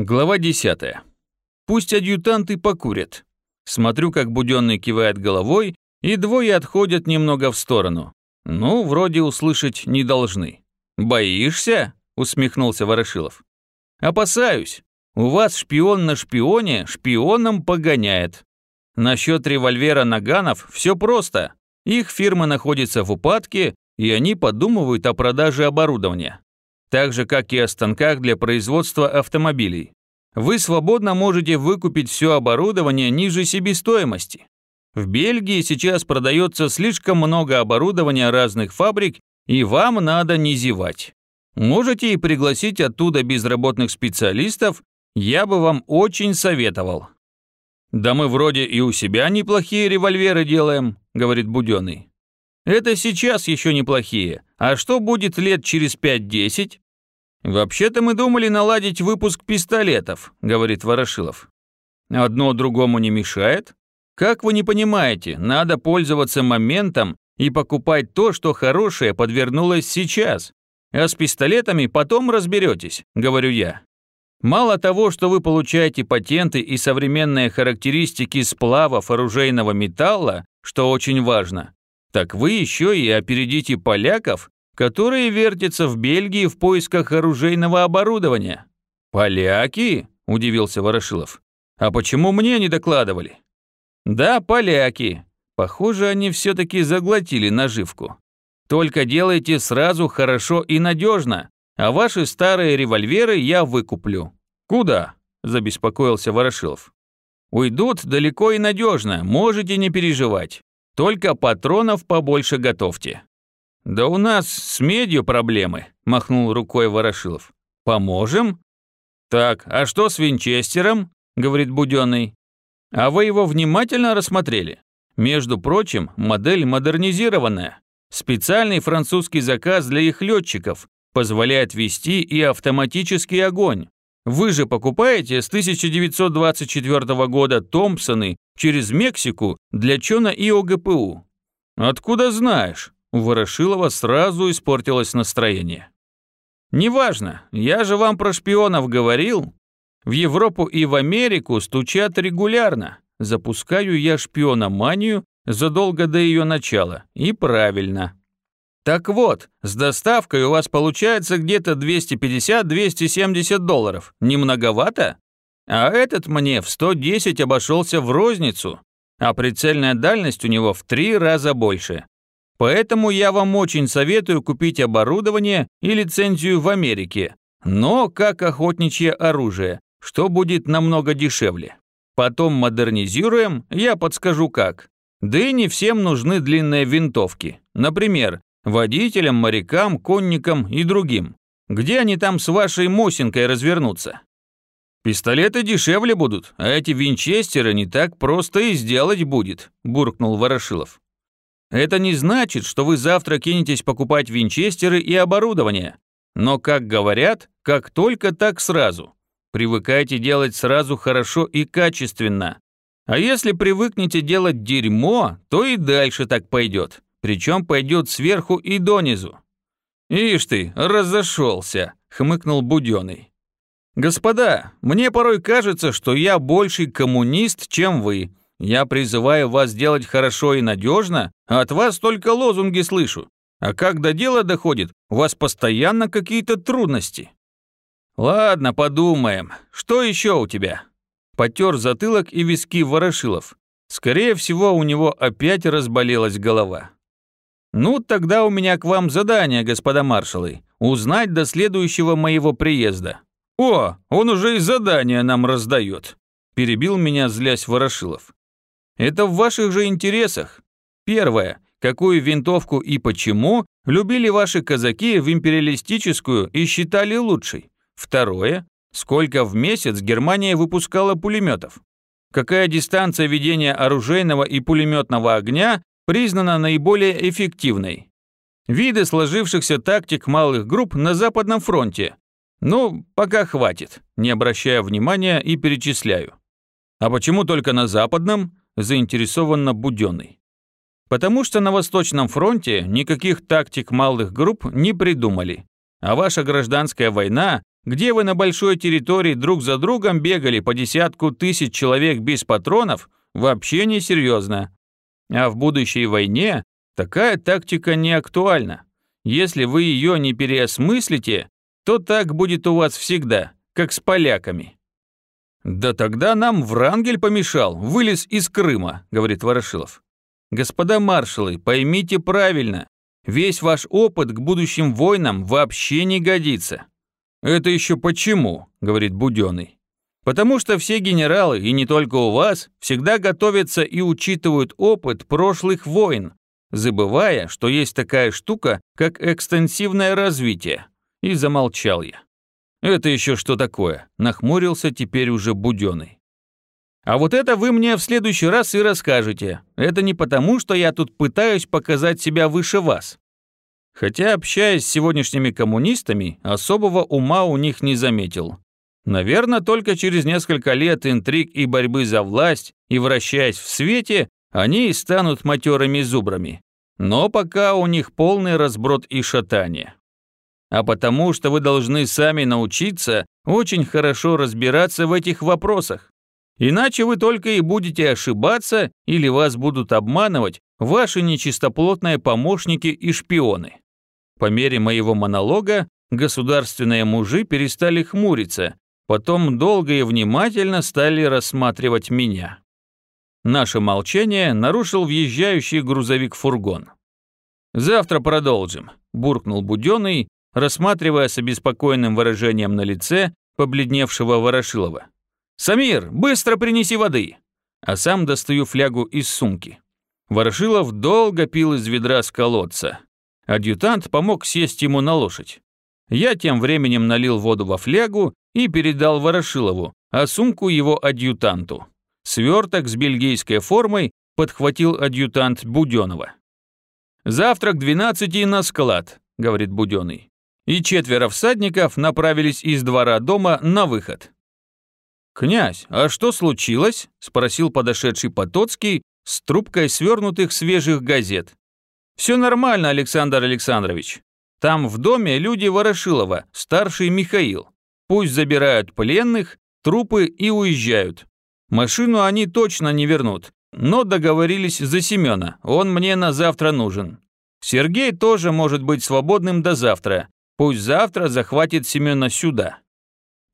Глава 10. Пусть адъютанты покурят. Смотрю, как Буденный кивает головой, и двое отходят немного в сторону. Ну, вроде услышать не должны. «Боишься?» — усмехнулся Ворошилов. «Опасаюсь. У вас шпион на шпионе шпионом погоняет. Насчет револьвера Наганов все просто. Их фирма находится в упадке, и они подумывают о продаже оборудования так же, как и о станках для производства автомобилей. Вы свободно можете выкупить все оборудование ниже себестоимости. В Бельгии сейчас продается слишком много оборудования разных фабрик, и вам надо не зевать. Можете и пригласить оттуда безработных специалистов, я бы вам очень советовал. «Да мы вроде и у себя неплохие револьверы делаем», — говорит Буденный. «Это сейчас еще неплохие, а что будет лет через 5-10? Вообще-то мы думали наладить выпуск пистолетов, говорит Ворошилов. Одно другому не мешает? Как вы не понимаете, надо пользоваться моментом и покупать то, что хорошее подвернулось сейчас. А с пистолетами потом разберетесь, говорю я. Мало того, что вы получаете патенты и современные характеристики сплавов оружейного металла, что очень важно, так вы еще и опередите поляков, которые вертятся в Бельгии в поисках оружейного оборудования. «Поляки?» – удивился Ворошилов. «А почему мне не докладывали?» «Да, поляки. Похоже, они все-таки заглотили наживку. Только делайте сразу хорошо и надежно, а ваши старые револьверы я выкуплю». «Куда?» – забеспокоился Ворошилов. «Уйдут далеко и надежно, можете не переживать. Только патронов побольше готовьте». «Да у нас с медью проблемы», – махнул рукой Ворошилов. «Поможем?» «Так, а что с Винчестером?» – говорит Буденный. «А вы его внимательно рассмотрели? Между прочим, модель модернизированная. Специальный французский заказ для их летчиков позволяет вести и автоматический огонь. Вы же покупаете с 1924 года Томпсоны через Мексику для Чона и ОГПУ. Откуда знаешь? У Ворошилова сразу испортилось настроение. «Неважно, я же вам про шпионов говорил. В Европу и в Америку стучат регулярно. Запускаю я шпиономанию задолго до ее начала. И правильно. Так вот, с доставкой у вас получается где-то 250-270 долларов. Не многовато? А этот мне в 110 обошелся в розницу, а прицельная дальность у него в три раза больше. Поэтому я вам очень советую купить оборудование и лицензию в Америке, но как охотничье оружие, что будет намного дешевле. Потом модернизируем, я подскажу как. Да и не всем нужны длинные винтовки. Например, водителям, морякам, конникам и другим. Где они там с вашей Мосинкой развернутся? Пистолеты дешевле будут, а эти винчестеры не так просто и сделать будет, буркнул Ворошилов. Это не значит, что вы завтра кинетесь покупать винчестеры и оборудование. Но, как говорят, как только так сразу. Привыкайте делать сразу хорошо и качественно. А если привыкнете делать дерьмо, то и дальше так пойдет причем пойдет сверху и донизу. «Ишь ты, разошелся», — хмыкнул Буденный. «Господа, мне порой кажется, что я больший коммунист, чем вы. Я призываю вас делать хорошо и надежно, а от вас только лозунги слышу. А как до дела доходит, у вас постоянно какие-то трудности». «Ладно, подумаем. Что еще у тебя?» Потер затылок и виски Ворошилов. Скорее всего, у него опять разболелась голова. «Ну, тогда у меня к вам задание, господа маршалы, узнать до следующего моего приезда». «О, он уже и задание нам раздает», – перебил меня, злясь Ворошилов. «Это в ваших же интересах. Первое. Какую винтовку и почему любили ваши казаки в империалистическую и считали лучшей? Второе. Сколько в месяц Германия выпускала пулеметов? Какая дистанция ведения оружейного и пулеметного огня признана наиболее эффективной. Виды сложившихся тактик малых групп на Западном фронте. Ну, пока хватит, не обращая внимания и перечисляю. А почему только на Западном? Заинтересованно Буденный. Потому что на Восточном фронте никаких тактик малых групп не придумали. А ваша гражданская война где вы на большой территории друг за другом бегали по десятку тысяч человек без патронов, вообще несерьезно. А в будущей войне такая тактика не актуальна. Если вы ее не переосмыслите, то так будет у вас всегда, как с поляками. «Да тогда нам Врангель помешал, вылез из Крыма», — говорит Ворошилов. «Господа маршалы, поймите правильно, весь ваш опыт к будущим войнам вообще не годится». «Это еще почему?» — говорит Буденный. «Потому что все генералы, и не только у вас, всегда готовятся и учитывают опыт прошлых войн, забывая, что есть такая штука, как экстенсивное развитие». И замолчал я. «Это еще что такое?» – нахмурился теперь уже Буденный. «А вот это вы мне в следующий раз и расскажете. Это не потому, что я тут пытаюсь показать себя выше вас. Хотя, общаясь с сегодняшними коммунистами, особого ума у них не заметил. Наверное, только через несколько лет интриг и борьбы за власть и вращаясь в свете, они и станут матерыми зубрами. Но пока у них полный разброд и шатание а потому что вы должны сами научиться очень хорошо разбираться в этих вопросах. Иначе вы только и будете ошибаться или вас будут обманывать ваши нечистоплотные помощники и шпионы. По мере моего монолога государственные мужи перестали хмуриться, потом долго и внимательно стали рассматривать меня. Наше молчание нарушил въезжающий грузовик-фургон. «Завтра продолжим», – буркнул Буденный рассматривая с обеспокоенным выражением на лице побледневшего Ворошилова. «Самир, быстро принеси воды!» А сам достаю флягу из сумки. Ворошилов долго пил из ведра с колодца. Адъютант помог сесть ему на лошадь. Я тем временем налил воду во флягу и передал Ворошилову, а сумку его адъютанту. Сверток с бельгийской формой подхватил адъютант Буденова. «Завтра к 12 на склад», — говорит Буденный и четверо всадников направились из двора дома на выход. «Князь, а что случилось?» – спросил подошедший Потоцкий с трубкой свернутых свежих газет. «Все нормально, Александр Александрович. Там в доме люди Ворошилова, старший Михаил. Пусть забирают пленных, трупы и уезжают. Машину они точно не вернут, но договорились за Семена, он мне на завтра нужен. Сергей тоже может быть свободным до завтра, Пусть завтра захватит Семена сюда.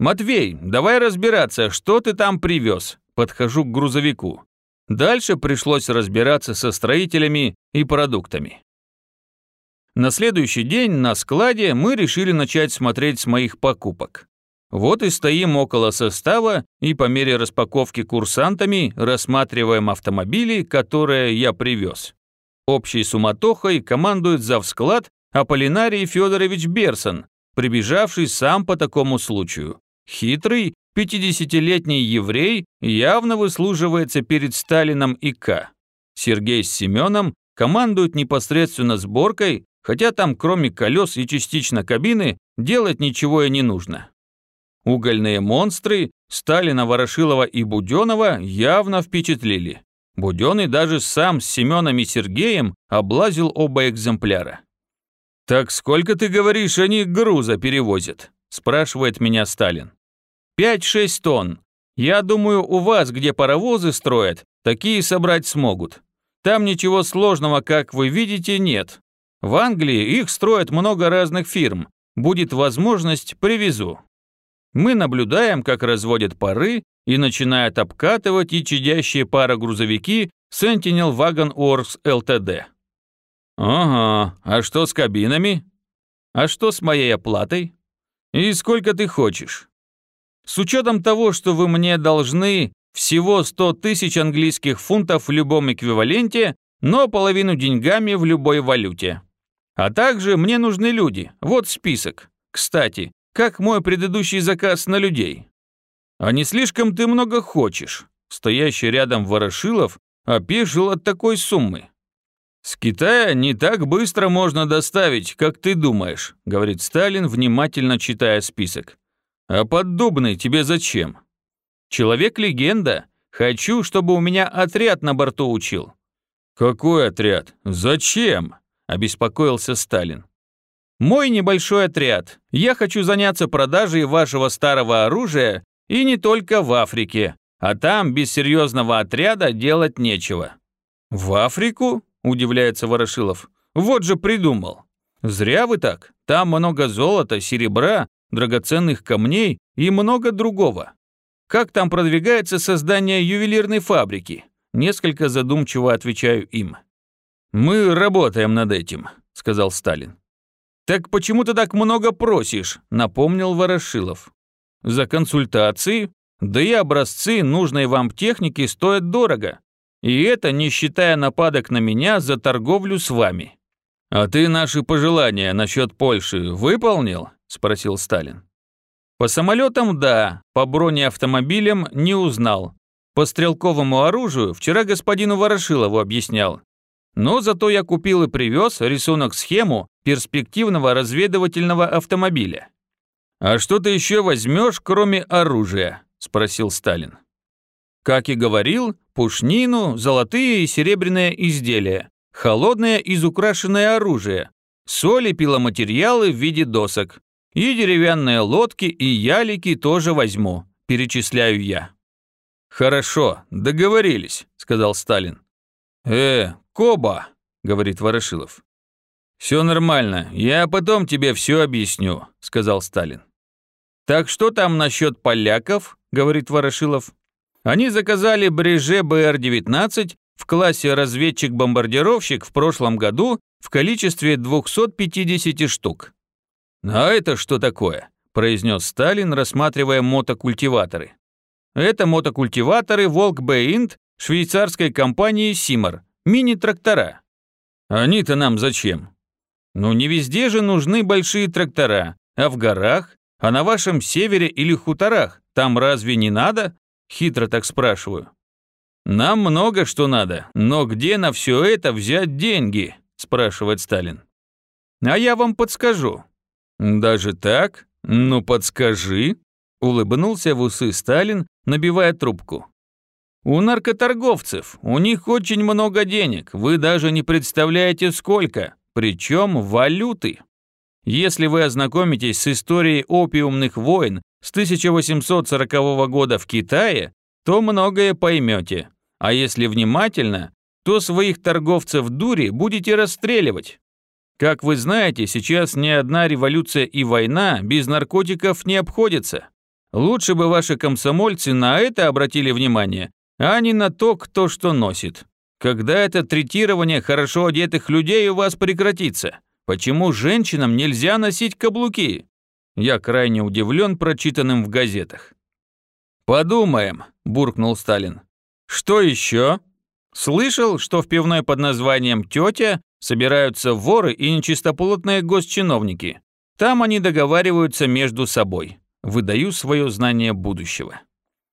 Матвей, давай разбираться, что ты там привез. Подхожу к грузовику. Дальше пришлось разбираться со строителями и продуктами. На следующий день на складе мы решили начать смотреть с моих покупок. Вот и стоим около состава и по мере распаковки курсантами рассматриваем автомобили, которые я привез. Общей суматохой командует завсклад Аполлинарий Федорович Берсон, прибежавший сам по такому случаю. Хитрый, 50-летний еврей явно выслуживается перед Сталином и К. Сергей с Семеном командуют непосредственно сборкой, хотя там кроме колес и частично кабины делать ничего и не нужно. Угольные монстры Сталина, Ворошилова и Буденова явно впечатлили. Буденный даже сам с Семеном и Сергеем облазил оба экземпляра. «Так сколько, ты говоришь, они груза перевозят?» – спрашивает меня Сталин. «Пять-шесть тонн. Я думаю, у вас, где паровозы строят, такие собрать смогут. Там ничего сложного, как вы видите, нет. В Англии их строят много разных фирм. Будет возможность, привезу». Мы наблюдаем, как разводят пары и начинают обкатывать и чадящие парогрузовики Sentinel Wagon Works Ltd. «Ага, а что с кабинами? А что с моей оплатой? И сколько ты хочешь? С учетом того, что вы мне должны всего 100 тысяч английских фунтов в любом эквиваленте, но половину деньгами в любой валюте. А также мне нужны люди, вот список. Кстати, как мой предыдущий заказ на людей. А не слишком ты много хочешь?» Стоящий рядом Ворошилов опешил от такой суммы. «С Китая не так быстро можно доставить, как ты думаешь», говорит Сталин, внимательно читая список. «А поддубный тебе зачем?» «Человек-легенда. Хочу, чтобы у меня отряд на борту учил». «Какой отряд? Зачем?» – обеспокоился Сталин. Мой небольшой отряд. Я хочу заняться продажей вашего старого оружия и не только в Африке, а там без серьезного отряда делать нечего». «В Африку?» – удивляется Ворошилов. «Вот же придумал. Зря вы так. Там много золота, серебра, драгоценных камней и много другого. Как там продвигается создание ювелирной фабрики?» Несколько задумчиво отвечаю им. «Мы работаем над этим», – сказал Сталин. «Так почему ты так много просишь?» – напомнил Ворошилов. «За консультации? Да и образцы нужной вам техники стоят дорого. И это не считая нападок на меня за торговлю с вами». «А ты наши пожелания насчет Польши выполнил?» – спросил Сталин. «По самолетам – да, по бронеавтомобилям не узнал. По стрелковому оружию вчера господину Ворошилову объяснял. Но зато я купил и привез рисунок-схему перспективного разведывательного автомобиля. «А что ты еще возьмешь, кроме оружия?» – спросил Сталин. Как и говорил, пушнину, золотые и серебряные изделия, холодное изукрашенное оружие, соль и пиломатериалы в виде досок, и деревянные лодки и ялики тоже возьму, перечисляю я. «Хорошо, договорились», – сказал Сталин. «Э, Коба», – говорит Ворошилов. «Все нормально, я потом тебе все объясню», – сказал Сталин. «Так что там насчет поляков?» – говорит Ворошилов. «Они заказали Бреже БР-19 в классе разведчик-бомбардировщик в прошлом году в количестве 250 штук». «А это что такое?» – произнес Сталин, рассматривая мотокультиваторы. «Это мотокультиваторы Волк Б-Инт швейцарской компании Симар, мини-трактора. Они-то нам зачем? Ну не везде же нужны большие трактора, а в горах, а на вашем севере или хуторах, там разве не надо? Хитро так спрашиваю. Нам много что надо, но где на все это взять деньги? Спрашивает Сталин. А я вам подскажу. Даже так? Ну подскажи. Улыбнулся в усы Сталин, набивая трубку. У наркоторговцев, у них очень много денег, вы даже не представляете сколько, причем валюты. Если вы ознакомитесь с историей опиумных войн с 1840 года в Китае, то многое поймете. А если внимательно, то своих торговцев дури будете расстреливать. Как вы знаете, сейчас ни одна революция и война без наркотиков не обходится. Лучше бы ваши комсомольцы на это обратили внимание, а не на то, кто что носит. Когда это третирование хорошо одетых людей у вас прекратится? Почему женщинам нельзя носить каблуки? Я крайне удивлен прочитанным в газетах. «Подумаем», – буркнул Сталин. «Что еще?» Слышал, что в пивной под названием «Тетя» собираются воры и нечистоплотные госчиновники. Там они договариваются между собой. Выдаю свое знание будущего.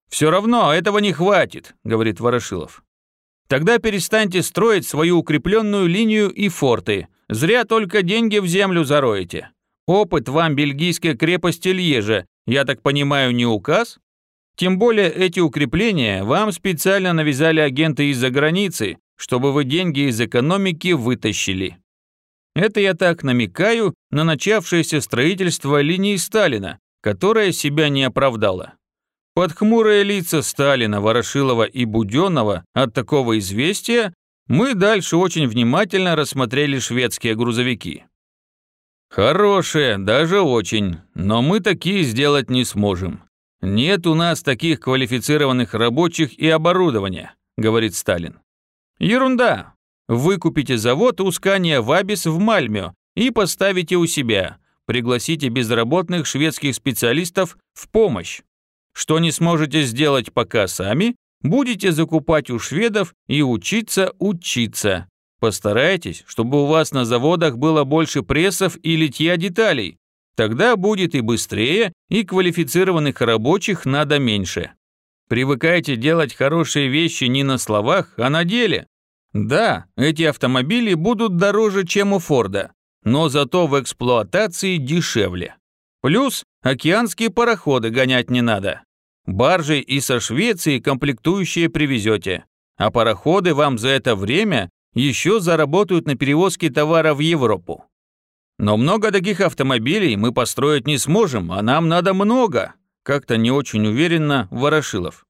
«Все равно этого не хватит», — говорит Ворошилов. «Тогда перестаньте строить свою укрепленную линию и форты. Зря только деньги в землю зароете. Опыт вам бельгийской крепости Льежа, я так понимаю, не указ? Тем более эти укрепления вам специально навязали агенты из-за границы, чтобы вы деньги из экономики вытащили. Это я так намекаю на начавшееся строительство линии Сталина, которая себя не оправдала. Под хмурые лица Сталина, Ворошилова и Буденного от такого известия мы дальше очень внимательно рассмотрели шведские грузовики. Хорошие, даже очень, но мы такие сделать не сможем. Нет у нас таких квалифицированных рабочих и оборудования, говорит Сталин. Ерунда. Выкупите завод Ускания Вабис в Мальме и поставите у себя. Пригласите безработных шведских специалистов в помощь. Что не сможете сделать пока сами, будете закупать у шведов и учиться учиться. Постарайтесь, чтобы у вас на заводах было больше прессов и литья деталей. Тогда будет и быстрее, и квалифицированных рабочих надо меньше. Привыкайте делать хорошие вещи не на словах, а на деле. Да, эти автомобили будут дороже, чем у Форда, но зато в эксплуатации дешевле. Плюс океанские пароходы гонять не надо. Баржи и со Швеции комплектующие привезете. А пароходы вам за это время еще заработают на перевозке товара в Европу. Но много таких автомобилей мы построить не сможем, а нам надо много. Как-то не очень уверенно Ворошилов.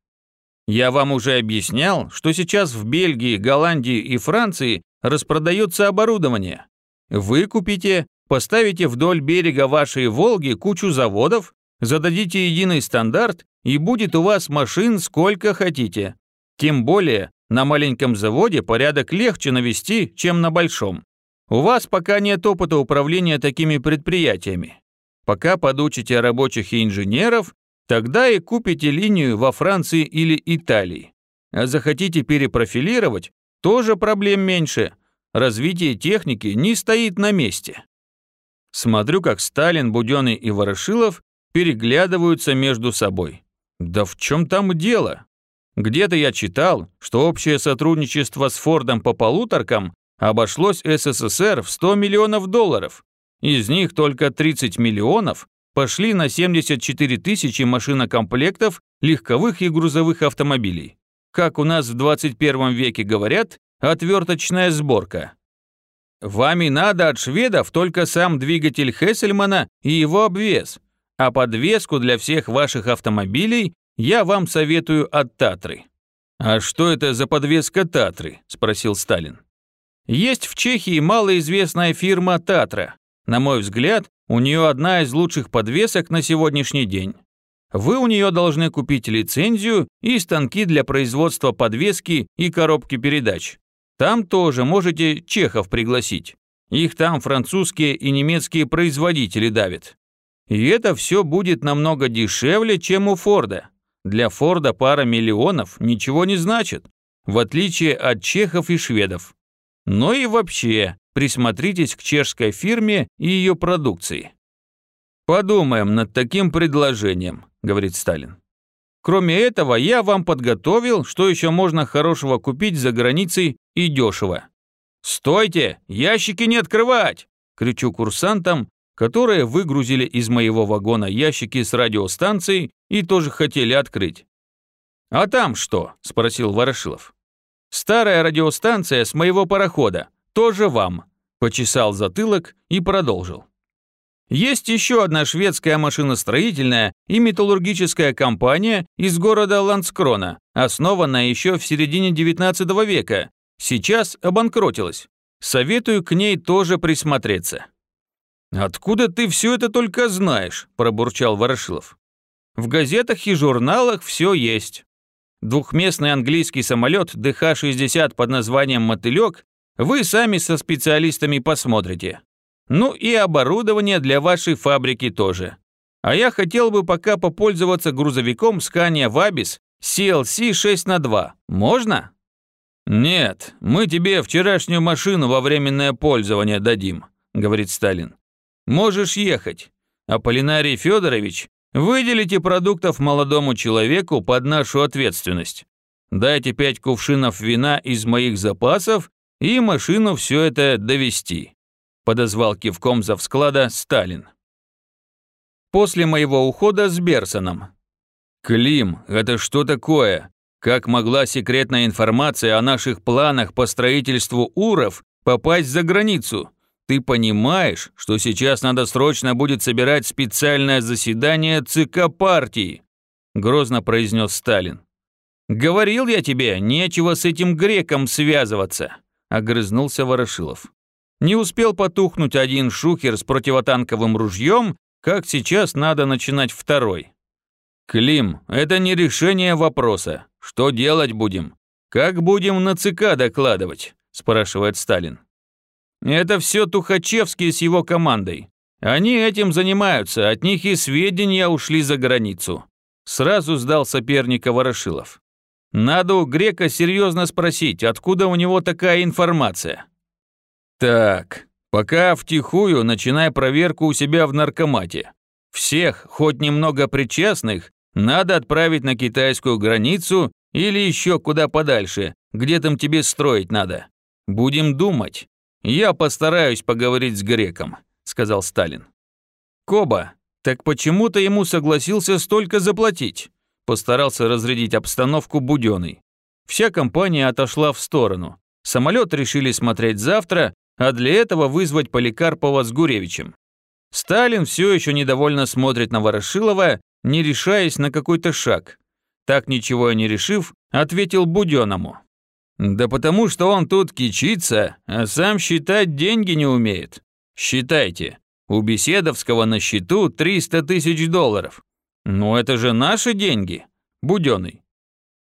Я вам уже объяснял, что сейчас в Бельгии, Голландии и Франции распродается оборудование. Вы купите, поставите вдоль берега вашей Волги кучу заводов, зададите единый стандарт, и будет у вас машин сколько хотите. Тем более, на маленьком заводе порядок легче навести, чем на большом. У вас пока нет опыта управления такими предприятиями. Пока подучите рабочих и инженеров, тогда и купите линию во Франции или Италии. А захотите перепрофилировать, тоже проблем меньше. Развитие техники не стоит на месте. Смотрю, как Сталин, Буденный и Ворошилов переглядываются между собой. Да в чем там дело? Где-то я читал, что общее сотрудничество с Фордом по полуторкам обошлось СССР в 100 миллионов долларов. Из них только 30 миллионов пошли на 74 тысячи машинокомплектов легковых и грузовых автомобилей. Как у нас в 21 веке говорят, отверточная сборка. Вами надо от шведов только сам двигатель Хессельмана и его обвес, а подвеску для всех ваших автомобилей я вам советую от Татры». «А что это за подвеска Татры?» – спросил Сталин. «Есть в Чехии малоизвестная фирма Татра. На мой взгляд, у нее одна из лучших подвесок на сегодняшний день. Вы у нее должны купить лицензию и станки для производства подвески и коробки передач. Там тоже можете чехов пригласить. Их там французские и немецкие производители давят. И это все будет намного дешевле, чем у Форда. Для Форда пара миллионов ничего не значит, в отличие от чехов и шведов. Но и вообще, присмотритесь к чешской фирме и ее продукции. «Подумаем над таким предложением», — говорит Сталин. «Кроме этого, я вам подготовил, что еще можно хорошего купить за границей и дешево». «Стойте! Ящики не открывать!» — кричу курсантам, которые выгрузили из моего вагона ящики с радиостанцией и тоже хотели открыть. «А там что?» – спросил Ворошилов. «Старая радиостанция с моего парохода. Тоже вам», – почесал затылок и продолжил. Есть еще одна шведская машиностроительная и металлургическая компания из города Ланскрона, основанная еще в середине 19 века. Сейчас обанкротилась. Советую к ней тоже присмотреться. «Откуда ты все это только знаешь?» – пробурчал Ворошилов. «В газетах и журналах все есть. Двухместный английский самолет ДХ-60 под названием «Мотылек» вы сами со специалистами посмотрите. Ну и оборудование для вашей фабрики тоже. А я хотел бы пока попользоваться грузовиком Scania Vabis CLC 6 на 2. Можно?» «Нет, мы тебе вчерашнюю машину во временное пользование дадим», – говорит Сталин. Можешь ехать. Аполлинарий Федорович, выделите продуктов молодому человеку под нашу ответственность. Дайте пять кувшинов вина из моих запасов и машину все это довести», подозвал кивком за всклада Сталин. После моего ухода с Берсоном. «Клим, это что такое? Как могла секретная информация о наших планах по строительству УРов попасть за границу? Ты понимаешь, что сейчас надо срочно будет собирать специальное заседание ЦК партии?» Грозно произнес Сталин. «Говорил я тебе, нечего с этим греком связываться», огрызнулся Ворошилов. Не успел потухнуть один шухер с противотанковым ружьем, как сейчас надо начинать второй. «Клим, это не решение вопроса. Что делать будем? Как будем на ЦК докладывать?» спрашивает Сталин. Это все Тухачевский с его командой. Они этим занимаются, от них и сведения ушли за границу. Сразу сдал соперника Ворошилов. Надо у Грека серьезно спросить, откуда у него такая информация. Так, пока втихую начинай проверку у себя в наркомате. Всех, хоть немного причастных, надо отправить на китайскую границу или еще куда подальше, где там тебе строить надо. Будем думать. «Я постараюсь поговорить с греком», — сказал Сталин. «Коба, так почему ты ему согласился столько заплатить?» Постарался разрядить обстановку Буденный. Вся компания отошла в сторону. Самолет решили смотреть завтра, а для этого вызвать Поликарпова с Гуревичем. Сталин все еще недовольно смотрит на Ворошилова, не решаясь на какой-то шаг. Так ничего и не решив, ответил Буденному. «Да потому что он тут кичится, а сам считать деньги не умеет. Считайте, у Беседовского на счету 300 тысяч долларов. Ну это же наши деньги, Буденный.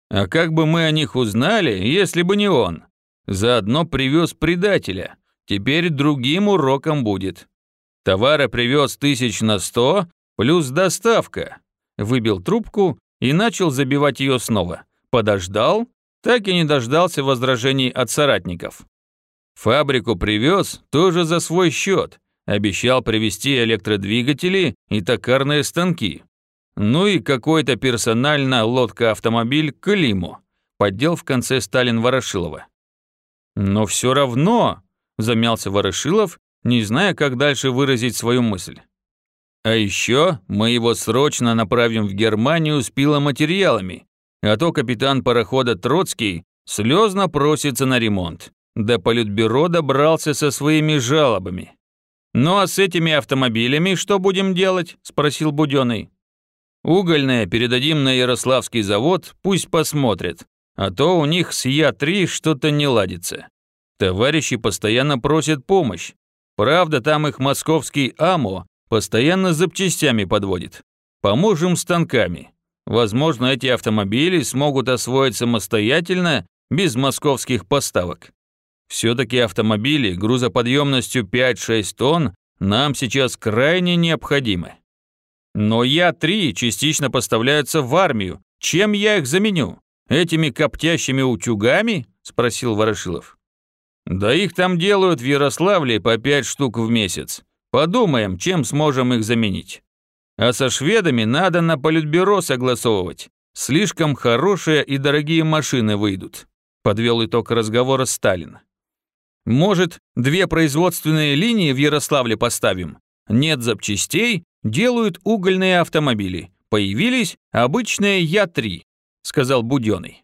А как бы мы о них узнали, если бы не он? Заодно привез предателя. Теперь другим уроком будет. Товара привез тысяч на сто, плюс доставка. Выбил трубку и начал забивать ее снова. Подождал, так и не дождался возражений от соратников. Фабрику привез тоже за свой счет. Обещал привезти электродвигатели и токарные станки. Ну и какой-то персонально лодка-автомобиль Климу. Поддел в конце Сталин Ворошилова. Но все равно, замялся Ворошилов не зная, как дальше выразить свою мысль. А еще мы его срочно направим в Германию с пиломатериалами, а то капитан парохода Троцкий слезно просится на ремонт. До политбюро добрался со своими жалобами. «Ну а с этими автомобилями что будем делать?» – спросил Буденный. «Угольное передадим на Ярославский завод, пусть посмотрят, а то у них с Я-3 что-то не ладится. Товарищи постоянно просят помощь, Правда, там их московский АМО постоянно запчастями подводит. Поможем станками. Возможно, эти автомобили смогут освоить самостоятельно, без московских поставок. Все-таки автомобили грузоподъемностью 5-6 тонн нам сейчас крайне необходимы. Но Я-3 частично поставляются в армию. Чем я их заменю? Этими коптящими утюгами? Спросил Ворошилов. Да их там делают в Ярославле по пять штук в месяц. Подумаем, чем сможем их заменить. А со шведами надо на политбюро согласовывать. Слишком хорошие и дорогие машины выйдут. Подвел итог разговора Сталин. Может, две производственные линии в Ярославле поставим? Нет запчастей, делают угольные автомобили. Появились обычные Я-3, сказал Буденный.